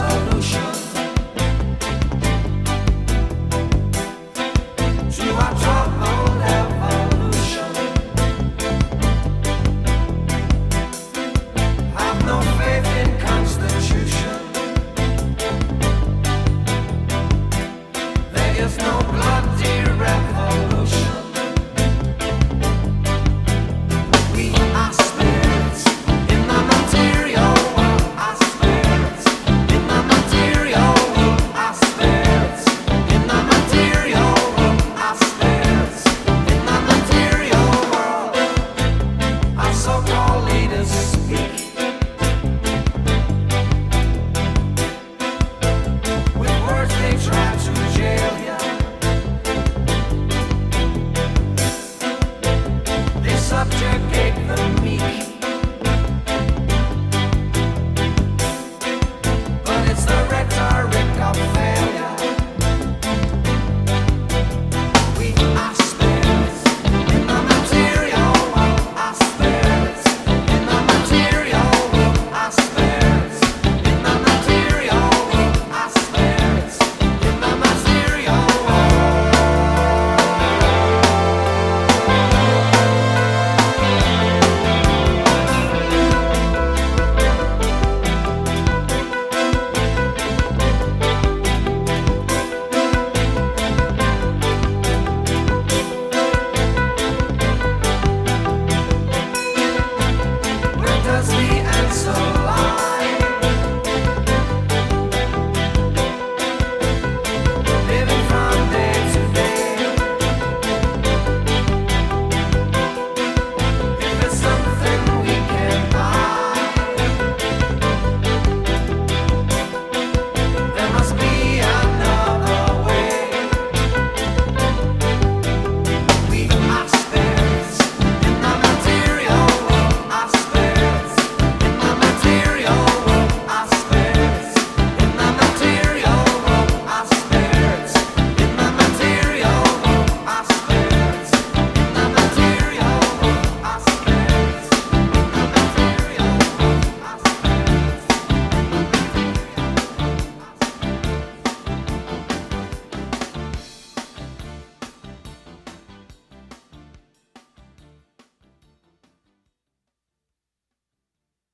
I know.